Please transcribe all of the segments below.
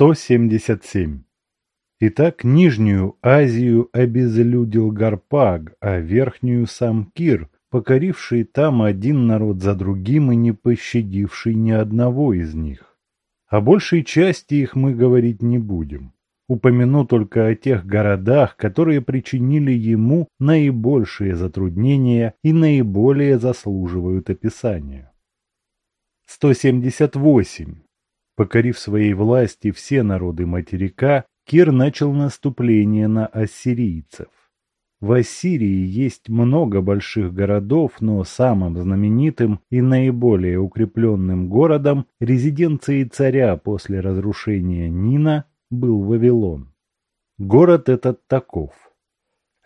177. Итак, Нижнюю Азию обезлюдил Гарпаг, а Верхнюю сам Кир, покоривший там один народ за другим и не пощадивший ни одного из них. О большей части их мы говорить не будем. Упомяну только о тех городах, которые причинили ему наибольшие затруднения и наиболее заслуживают описания. 178. Покорив своей власти все народы материка, Кир начал наступление на ассирийцев. В Ассирии есть много больших городов, но самым знаменитым и наиболее укрепленным городом резиденцией царя после разрушения Нина был Вавилон. Город этот таков.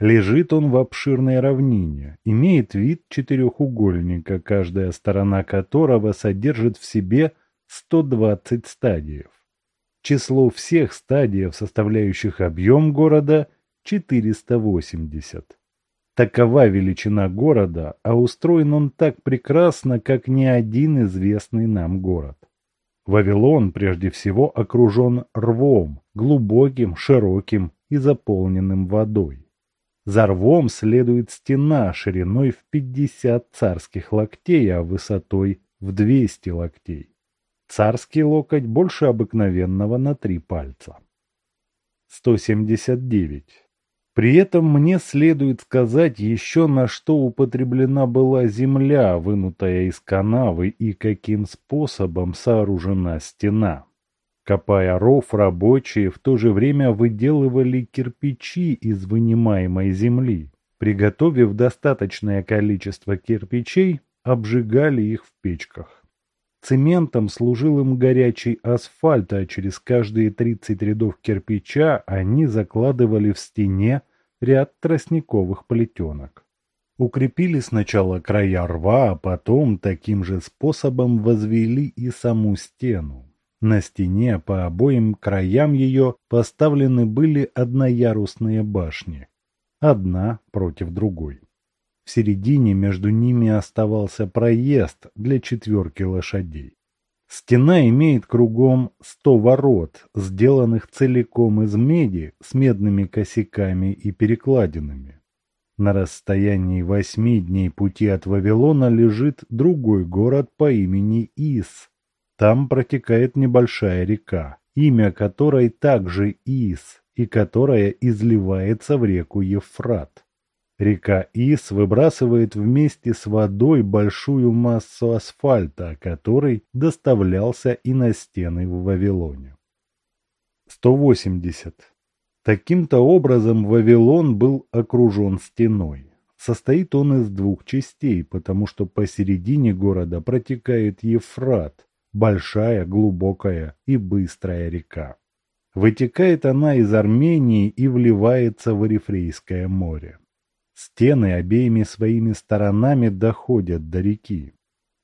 Лежит он в обширной равнине, имеет вид четырехугольника, каждая сторона которого содержит в себе 120 стадиев. Число всех стадиев, составляющих объем города, 480. Такова величина города, а устроен он так прекрасно, как ни один известный нам город. Вавилон прежде всего окружен рвом, глубоким, широким и заполненным водой. За рвом следует стена шириной в 50 царских локтей, а высотой в 200 локтей. Царский локоть больше обыкновенного на три пальца. 179. При этом мне следует сказать еще, на что употреблена была земля, вынутая из канавы, и каким способом сооружена стена. Копая ров, рабочие в то же время выделывали кирпичи из вынимаемой земли. Приготовив достаточное количество кирпичей, обжигали их в печках. Цементом служил им горячий асфальт, а через каждые 30 рядов кирпича они закладывали в стене ряд тростниковых плетенок. Укрепили сначала края рва, а потом таким же способом возвели и саму стену. На стене по обоим краям ее поставлены были одноярусные башни, одна против другой. В середине между ними оставался проезд для четверки лошадей. Стена имеет кругом сто ворот, сделанных целиком из меди с медными косяками и перекладинами. На расстоянии восьми дней пути от Вавилона лежит другой город по имени Ис. Там протекает небольшая река, имя которой также Ис, и которая изливается в реку Евфрат. Река Ис выбрасывает вместе с водой большую массу асфальта, который доставлялся и на стены в Вавилоне. 180. Таким-то образом Вавилон был окружен стеной. Состоит он из двух частей, потому что посередине города протекает Ефрат, большая, глубокая и быстрая река. Вытекает она из Армении и вливается в Эрифрейское море. Стены обеими своими сторонами доходят до реки.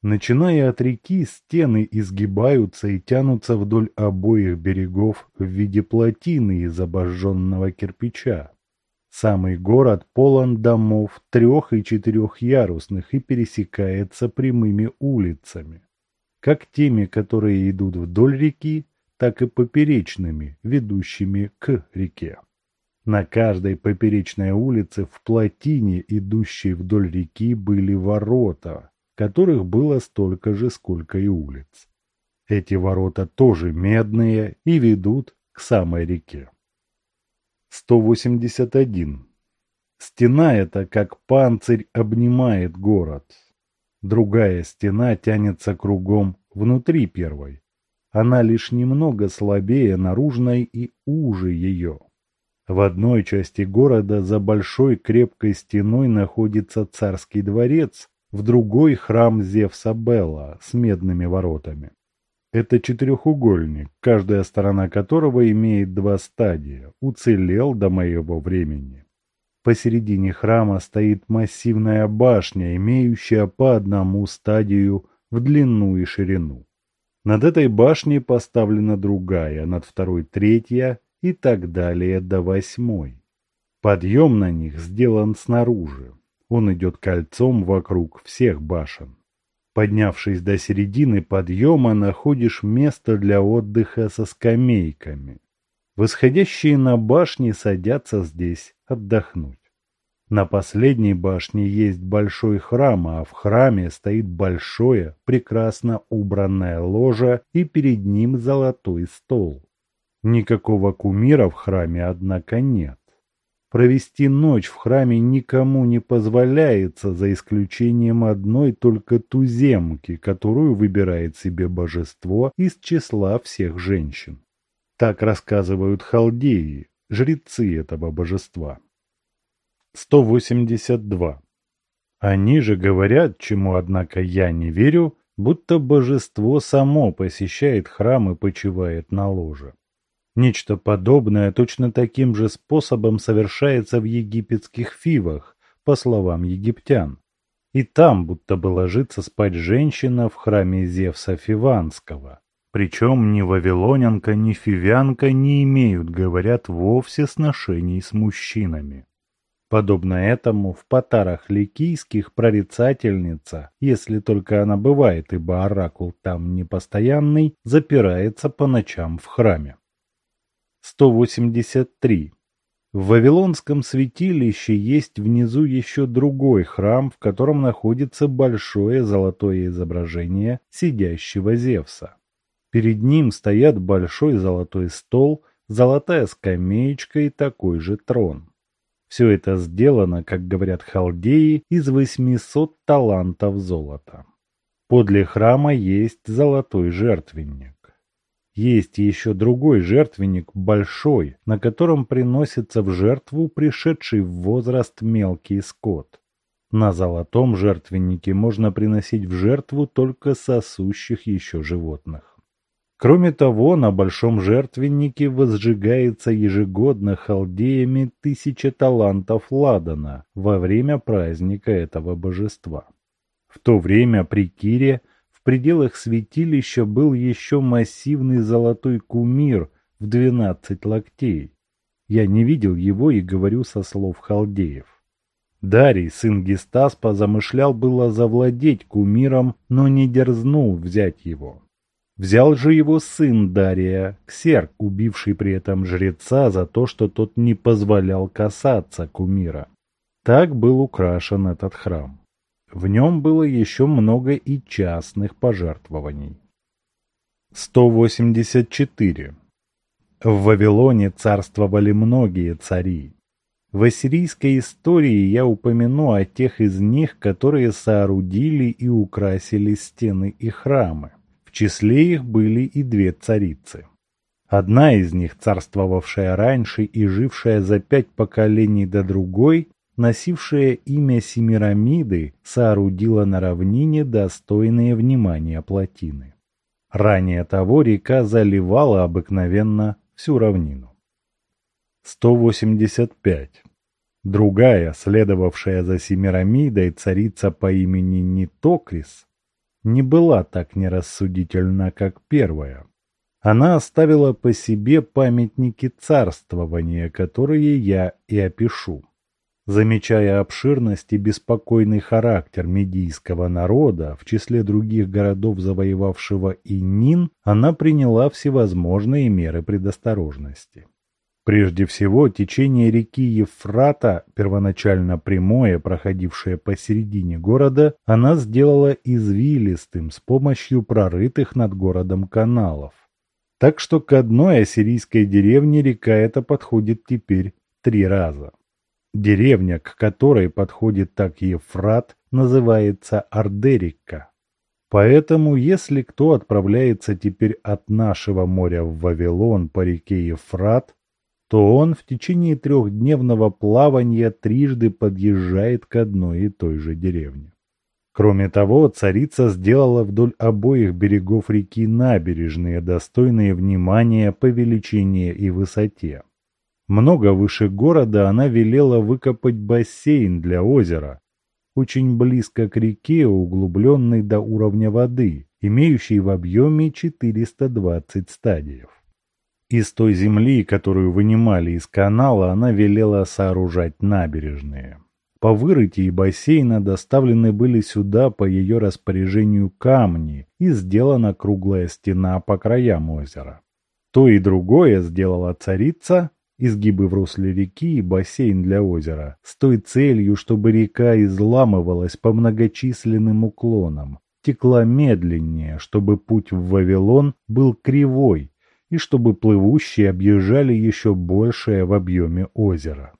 Начиная от реки, стены изгибаются и тянутся вдоль обоих берегов в виде плотины из обожженного кирпича. Самый город полон домов трех- и четырехярусных и пересекается прямыми улицами, как теми, которые идут вдоль реки, так и поперечными, ведущими к реке. На каждой поперечной улице в плотине, идущей вдоль реки, были ворота, которых было столько же, сколько и улиц. Эти ворота тоже медные и ведут к самой реке. 181. Стена эта, как панцирь, обнимает город. Другая стена тянется кругом внутри первой. Она лишь немного слабее наружной и уже ее. В одной части города за большой крепкой стеной находится царский дворец, в другой храм Зевса Белла с медными воротами. Это четырехугольник, каждая сторона которого имеет два стадия, уцелел до моего времени. Посередине храма стоит массивная башня, имеющая по одному стадию в длину и ширину. Над этой башней поставлена другая, над второй третья и так далее до восьмой. Подъем на них сделан снаружи. Он идет кольцом вокруг всех башен. Поднявшись до середины подъема, находишь место для отдыха со скамейками. Восходящие на башни садятся здесь отдохнуть. На последней башне есть большой храм, а в храме стоит большое, прекрасно убранное ложе и перед ним золотой стол. Никакого кумира в храме, однако, нет. Провести ночь в храме никому не позволяется, за исключением одной только туземки, которую выбирает себе божество из числа всех женщин. Так рассказывают халдеи, жрецы этого божества. 182. Они же говорят, чему, однако, я не верю, будто божество само посещает храм и почивает на ложе. Нечто подобное точно таким же способом совершается в египетских фивах, по словам египтян. И там будто бы ложится спать женщина в храме Зевса Фиванского. Причем ни вавилонянка, ни фивянка не имеют, говорят, вовсе сношений с мужчинами. Подобно этому в потарах ликийских прорицательница, если только она бывает, ибо оракул там непостоянный, запирается по ночам в храме. 183. В Вавилонском святилище есть внизу еще другой храм, в котором находится большое золотое изображение сидящего Зевса. Перед ним стоят большой золотой стол, золотая скамеечка и такой же трон. Все это сделано, как говорят халдеи, из 800 талантов золота. Подле храма есть золотой жертвенник. Есть еще другой жертвенник, большой, на котором приносится в жертву пришедший в возраст мелкий скот. На золотом жертвеннике можно приносить в жертву только сосущих еще животных. Кроме того, на большом жертвеннике возжигается ежегодно халдеями тысяча талантов ладана во время праздника этого божества. В то время при Кире в пределах святилища был еще массивный золотой кумир в двенадцать локтей. Я не видел его и говорю со слов халдеев. Дарий, сын Гестаспа, замышлял было завладеть кумиром, но не дерзнул взять его. Взял же его сын Дария, Ксерк, убивший при этом жреца за то, что тот не позволял касаться кумира. Так был украшен этот храм. В нем было еще много и частных пожертвований. 184. В Вавилоне царствовали многие цари. В ассирийской истории я упомяну о тех из них, которые соорудили и украсили стены и храмы. В числе их были и две царицы. Одна из них, царствовавшая раньше и жившая за пять поколений до другой, носившая имя Семирамиды, соорудила на равнине достойные внимания плотины. Ранее того река заливала обыкновенно всю равнину. 185. Другая, следовавшая за Семирамидой, царица по имени Нитокрис, не была так нерассудительна, как первая. Она оставила по себе памятники царствования, которые я и опишу. Замечая обширность и беспокойный характер медийского народа, в числе других городов, завоевавшего Инин, она приняла всевозможные меры предосторожности. Прежде всего, течение реки Ефрата, первоначально прямое, проходившее посередине города, она сделала извилистым с помощью прорытых над городом каналов. Так что к одной ассирийской деревне река эта подходит теперь три раза. Деревня, к которой подходит так Ефрат, называется Ардерика. Поэтому, если кто отправляется теперь от нашего моря в Вавилон по реке Ефрат, то он в течение трехдневного плавания трижды подъезжает к одной и той же деревне. Кроме того, царица сделала вдоль обоих берегов реки набережные, достойные внимания по величине и высоте. Много выше города она велела выкопать бассейн для озера, очень близко к реке, углубленный до уровня воды, имеющий в объеме 420 стадиев. Из той земли, которую вынимали из канала, она велела сооружать набережные. По вырытии бассейна доставлены были сюда по ее распоряжению камни и сделана круглая стена по краям озера. То и другое сделала царица, изгибы в русле реки и бассейн для озера, с той целью, чтобы река изламывалась по многочисленным уклонам, текла медленнее, чтобы путь в Вавилон был кривой, и чтобы плывущие объезжали еще большее в объеме озера.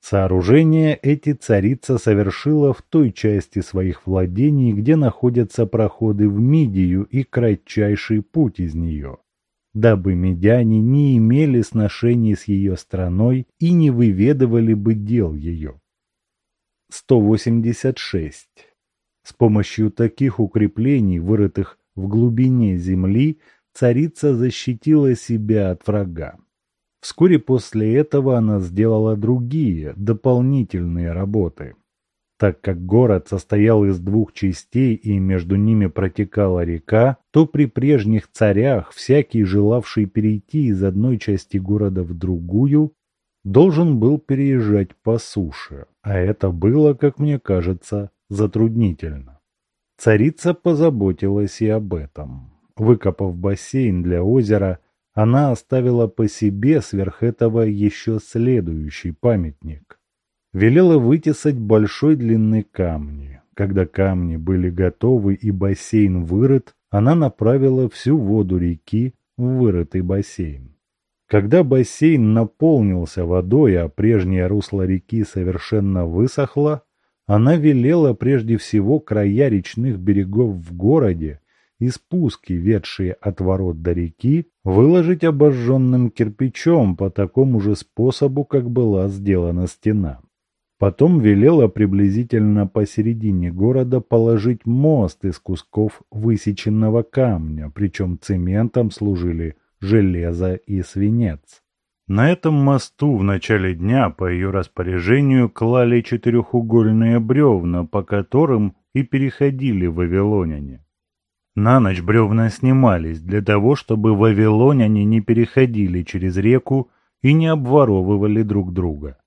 Сооружения эти царица совершила в той части своих владений, где находятся проходы в Мидию и кратчайший путь из нее, дабы медяне не имели сношений с ее страной и не выведывали бы дел ее. 186. С помощью таких укреплений, вырытых в глубине земли, царица защитила себя от врага. Вскоре после этого она сделала другие, дополнительные работы. Так как город состоял из двух частей и между ними протекала река, то при прежних царях всякий, желавший перейти из одной части города в другую, должен был переезжать по суше, а это было, как мне кажется, затруднительно. Царица позаботилась и об этом. Выкопав бассейн для озера, она оставила по себе сверх этого еще следующий памятник. Велела вытесать большой длины камни. Когда камни были готовы и бассейн вырыт, она направила всю воду реки в вырытый бассейн. Когда бассейн наполнился водой, а прежнее русло реки совершенно высохло, она велела прежде всего края речных берегов в городе и спуски, ведшие от ворот до реки, выложить обожженным кирпичом по такому же способу, как была сделана стена. Потом велела приблизительно посередине города положить мост из кусков высеченного камня, причем цементом служили железо и свинец. На этом мосту в начале дня по ее распоряжению клали четырехугольные бревна, по которым и переходили вавилоняне. На ночь бревна снимались для того, чтобы вавилоняне не переходили через реку и не обворовывали друг друга.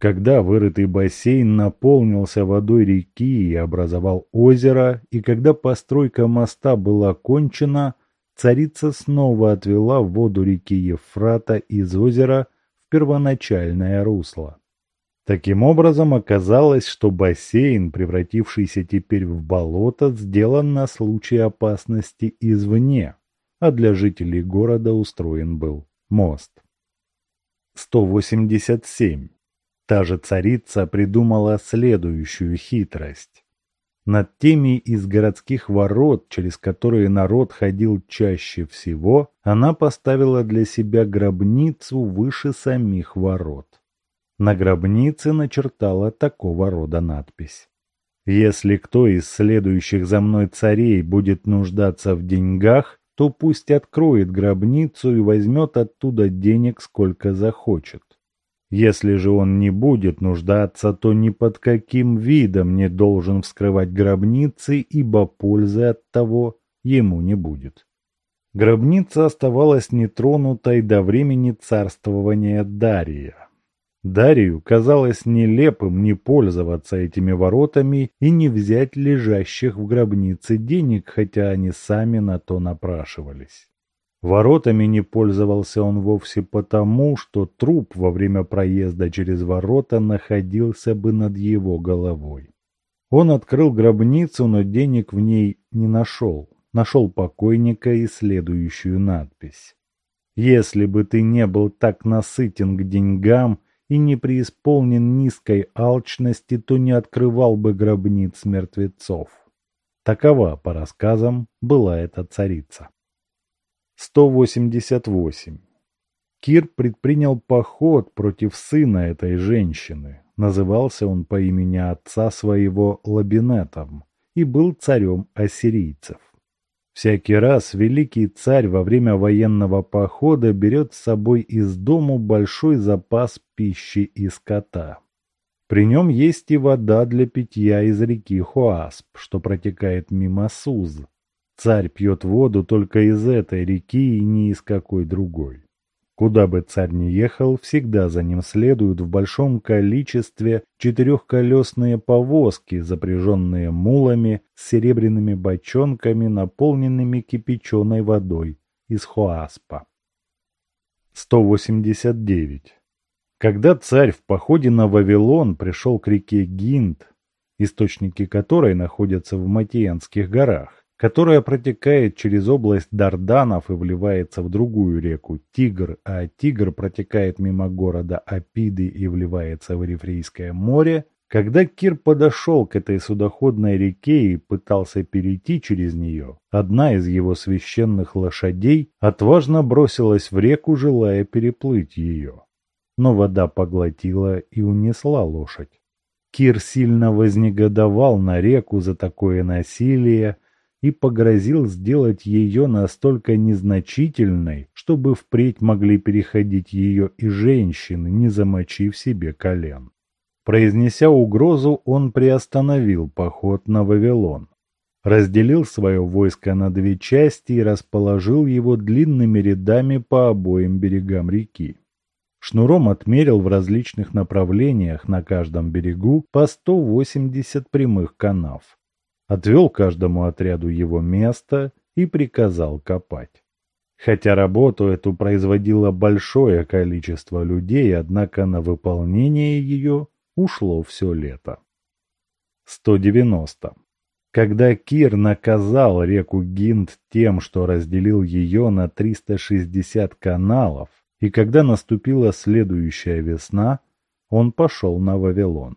Когда вырытый бассейн наполнился водой реки и образовал озеро, и когда постройка моста была кончена, царица снова отвела воду реки Ефрата из озера в первоначальное русло. Таким образом, оказалось, что бассейн, превратившийся теперь в болото, сделан на случай опасности извне, а для жителей города устроен был мост. 187. Та же царица придумала следующую хитрость. Над теми из городских ворот, через которые народ ходил чаще всего, она поставила для себя гробницу выше самих ворот. На гробнице начертала такого рода надпись. «Если кто из следующих за мной царей будет нуждаться в деньгах, то пусть откроет гробницу и возьмет оттуда денег сколько захочет. Если же он не будет нуждаться, то ни под каким видом не должен вскрывать гробницы, ибо пользы от того ему не будет». Гробница оставалась нетронутой до времени царствования Дария. Дарию казалось нелепым не пользоваться этими воротами и не взять лежащих в гробнице денег, хотя они сами на то напрашивались. Воротами не пользовался он вовсе потому, что труп во время проезда через ворота находился бы над его головой. Он открыл гробницу, но денег в ней не нашел. Нашел покойника и следующую надпись. «Если бы ты не был так насытен к деньгам, и не преисполнен низкой алчности, то не открывал бы гробниц мертвецов. Такова, по рассказам, была эта царица. 188. Кир предпринял поход против сына этой женщины. Назывался он по имени отца своего Лабинетом и был царем ассирийцев. Всякий раз великий царь во время военного похода берет с собой из дому большой запас пищи и скота. При нем есть и вода для питья из реки Хуасп, что протекает мимо Суз. Царь пьет воду только из этой реки и ни из какой другой. Куда бы царь ни ехал, всегда за ним следуют в большом количестве четырехколесные повозки, запряженные мулами с серебряными бочонками, наполненными кипяченой водой из Хоаспа. 189. Когда царь в походе на Вавилон пришел к реке Гинд, источники которой находятся в Матиенских горах, которая протекает через область Дарданов и вливается в другую реку Тигр, а Тигр протекает мимо города Апиды и вливается в Эрифрейское море, когда Кир подошел к этой судоходной реке и пытался перейти через нее, одна из его священных лошадей отважно бросилась в реку, желая переплыть ее. Но вода поглотила и унесла лошадь. Кир сильно вознегодовал на реку за такое насилие, и погрозил сделать ее настолько незначительной, чтобы впредь могли переходить ее и женщины, не замочив себе колен. Произнеся угрозу, он приостановил поход на Вавилон. Разделил свое войско на две части и расположил его длинными рядами по обоим берегам реки. Шнуром отмерил в различных направлениях на каждом берегу по 180 прямых канав отвел каждому отряду его место и приказал копать. Хотя работу эту производило большое количество людей, однако на выполнение ее ушло все лето. 190. Когда Кир наказал реку Гинд тем, что разделил ее на 360 каналов, и когда наступила следующая весна, он пошел на Вавилон.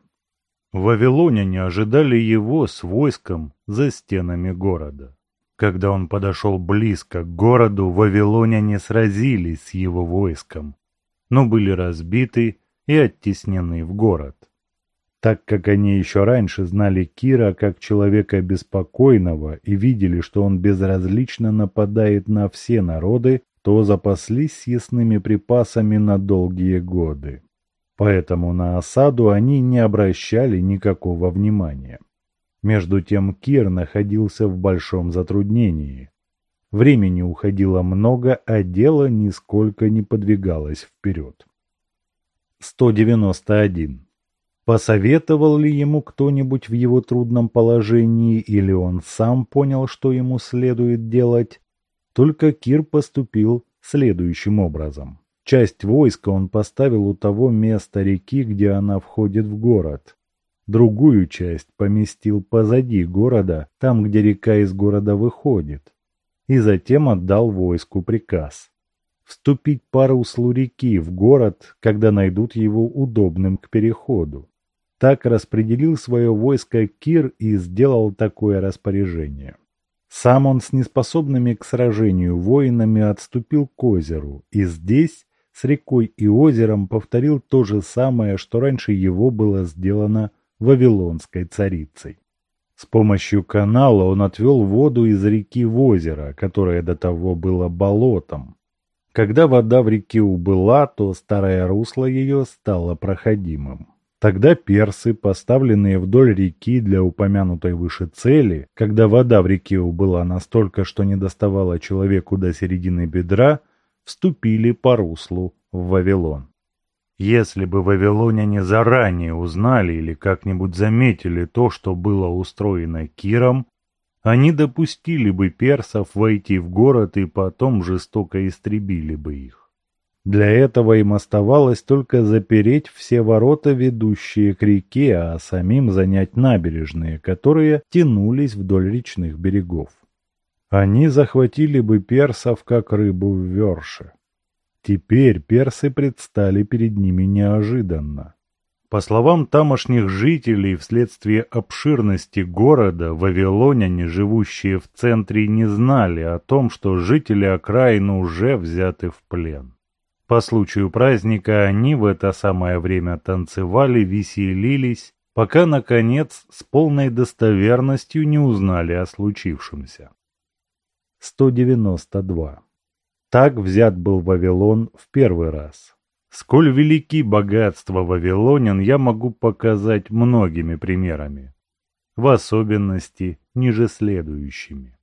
Вавилоняне ожидали его с войском за стенами города. Когда он подошел близко к городу, вавилоняне сразились с его войском, но были разбиты и оттеснены в город. Так как они еще раньше знали Кира как человека беспокойного и видели, что он безразлично нападает на все народы, то запаслись съестными припасами на долгие годы. Поэтому на осаду они не обращали никакого внимания. Между тем Кир находился в большом затруднении. Времени уходило много, а дело нисколько не подвигалось вперед. 191. Посоветовал ли ему кто-нибудь в его трудном положении, или он сам понял, что ему следует делать? Только Кир поступил следующим образом. Часть войска он поставил у того места реки, где она входит в город. Другую часть поместил позади города, там, где река из города выходит. И затем отдал войску приказ. Вступить по руслу реки в город, когда найдут его удобным к переходу. Так распределил свое войско Кир и сделал такое распоряжение. Сам он с неспособными к сражению воинами отступил к озеру, и здесь с рекой и озером повторил то же самое, что раньше его было сделано вавилонской царицей. С помощью канала он отвел воду из реки в озеро, которое до того было болотом. Когда вода в реке убыла, то старое русло ее стало проходимым. Тогда персы, поставленные вдоль реки для упомянутой выше цели, когда вода в реке убыла настолько, что не доставала человеку до середины бедра, вступили по руслу в Вавилон. Если бы вавилоняне заранее узнали или как-нибудь заметили то, что было устроено Киром, они допустили бы персов войти в город и потом жестоко истребили бы их. Для этого им оставалось только запереть все ворота, ведущие к реке, а самим занять набережные, которые тянулись вдоль речных берегов. Они захватили бы персов, как рыбу в верше. Теперь персы предстали перед ними неожиданно. По словам тамошних жителей, вследствие обширности города, вавилоняне, живущие в центре, не знали о том, что жители окраины уже взяты в плен. По случаю праздника они в это самое время танцевали, веселились, пока, наконец, с полной достоверностью не узнали о случившемся. 192. Так взят был Вавилон в первый раз. Сколь велики богатства вавилонян, я могу показать многими примерами, в особенности ниже следующими.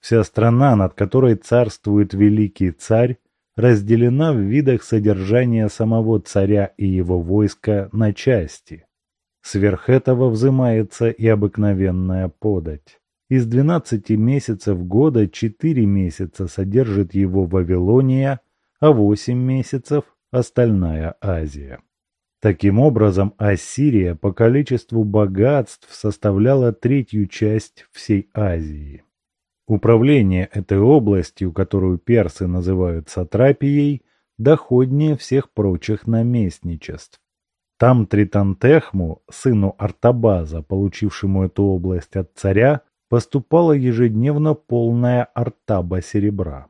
Вся страна, над которой царствует великий царь, разделена в видах содержания самого царя и его войска на части. Сверх этого взимается и обыкновенная подать. Из двенадцати месяцев года четыре месяца содержит его Вавилония, а восемь месяцев – остальная Азия. Таким образом, Ассирия по количеству богатств составляла третью часть всей Азии. Управление этой областью, которую персы называют сатрапией, доходнее всех прочих наместничеств. Там Тритантехму, сыну Артабаза, получившему эту область от царя, поступала ежедневно полная артаба серебра.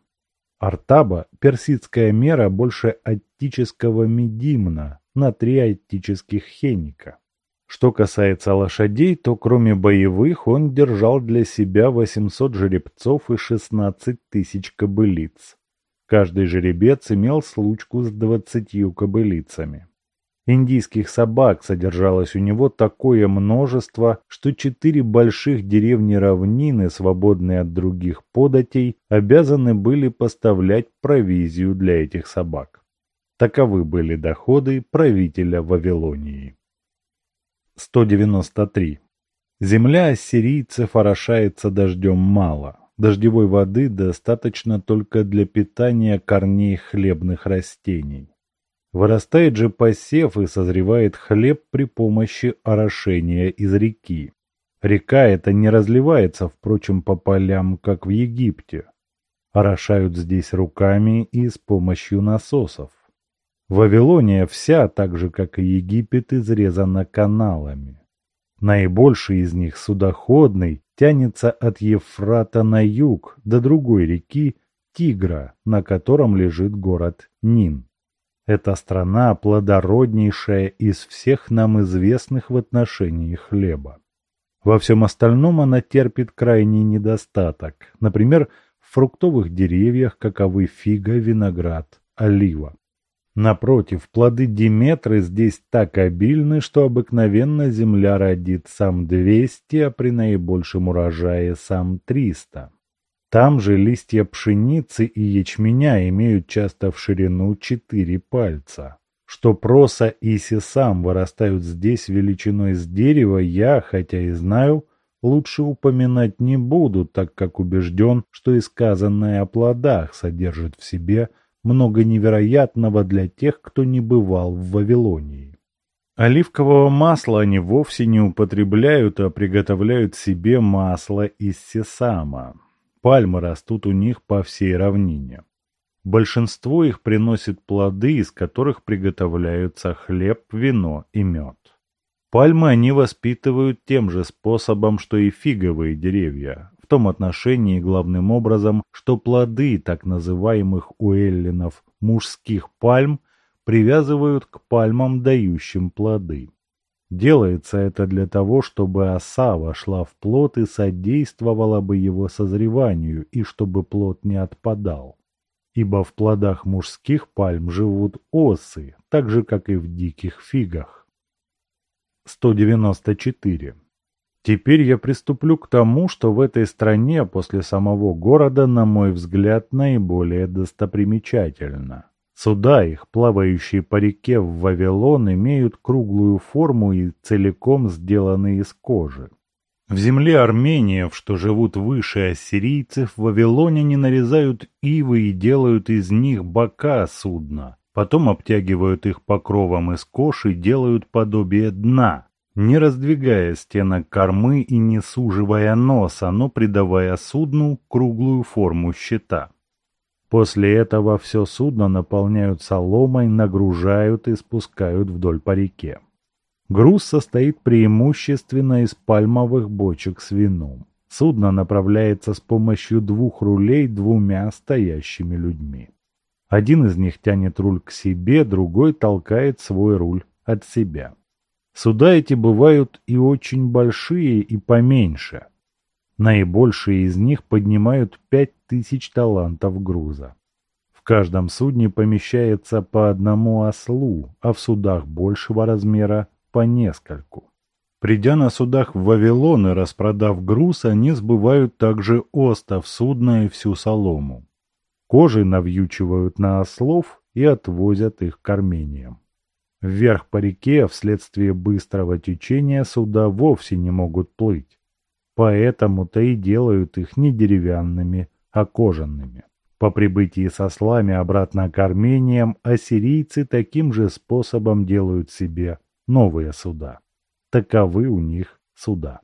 Артаба – персидская мера больше аттического медимна на три аттических хеника. Что касается лошадей, то кроме боевых он держал для себя 800 жеребцов и 16 тысяч кобылиц. Каждый жеребец имел случку с двадцатью кобылицами. Индийских собак содержалось у него такое множество, что четыре больших деревни равнины, свободные от других податей, обязаны были поставлять провизию для этих собак. Таковы были доходы правителя Вавилонии. 193. Земля ассирийцев орошается дождем мало. Дождевой воды достаточно только для питания корней хлебных растений. Вырастает же посев и созревает хлеб при помощи орошения из реки. Река эта не разливается, впрочем, по полям, как в Египте. Орошают здесь руками и с помощью насосов. Вавилония вся, так же как и Египет, изрезана каналами. Наибольший из них, судоходный, тянется от Ефрата на юг до другой реки Тигра, на котором лежит город Нин. Эта страна плодороднейшая из всех нам известных в отношении хлеба. Во всем остальном она терпит крайний недостаток, например, в фруктовых деревьях, каковы фига, виноград, олива. Напротив, плоды Диметры здесь так обильны, что обыкновенно земля родит сам 200, а при наибольшем урожае сам 300. Там же листья пшеницы и ячменя имеют часто в ширину 4 пальца. Что проса и сесам вырастают здесь величиной с дерева, я, хотя и знаю, лучше упоминать не буду, так как убежден, что и сказанное о плодах содержит в себе – много невероятного для тех, кто не бывал в Вавилонии. Оливкового масла они вовсе не употребляют, а приготовляют себе масло из сесама. Пальмы растут у них по всей равнине. Большинство их приносит плоды, из которых приготовляются хлеб, вино и мед. Пальмы они воспитывают тем же способом, что и фиговые деревья, в том отношении главным образом, что плоды так называемых у эллинов мужских пальм привязывают к пальмам, дающим плоды. Делается это для того, чтобы оса вошла в плод и содействовала бы его созреванию, и чтобы плод не отпадал. Ибо в плодах мужских пальм живут осы, так же, как и в диких фигах. 194. Теперь я приступлю к тому, что в этой стране после самого города, на мой взгляд, наиболее достопримечательно. Суда их, плавающие по реке в Вавилон, имеют круглую форму и целиком сделаны из кожи. В земле армениев, что живут выше ассирийцев, в Вавилоне не нарезают ивы и делают из них бока судна. Потом обтягивают их покровом из кожи и делают подобие дна, не раздвигая стенок кормы и не суживая носа, но придавая судну круглую форму щита. После этого все судно наполняют соломой, нагружают и спускают вдоль по реке. Груз состоит преимущественно из пальмовых бочек с вином. Судно направляется с помощью двух рулей двумя стоящими людьми. Один из них тянет руль к себе, другой толкает свой руль от себя. Суда эти бывают и очень большие, и поменьше. Наибольшие из них поднимают пять тысяч талантов груза. В каждом судне помещается по одному ослу, а в судах большего размера по нескольку. Придя на судах в Вавилон и распродав груз, они сбывают также остов судна и всю солому. Кожи навьючивают на ослов и отвозят их к Армениям. Вверх по реке вследствие быстрого течения суда вовсе не могут плыть. Поэтому-то и делают их не деревянными, кожаными. По прибытии со слами обратно к Армениям ассирийцы таким же способом делают себе новые суда. Таковы у них суда.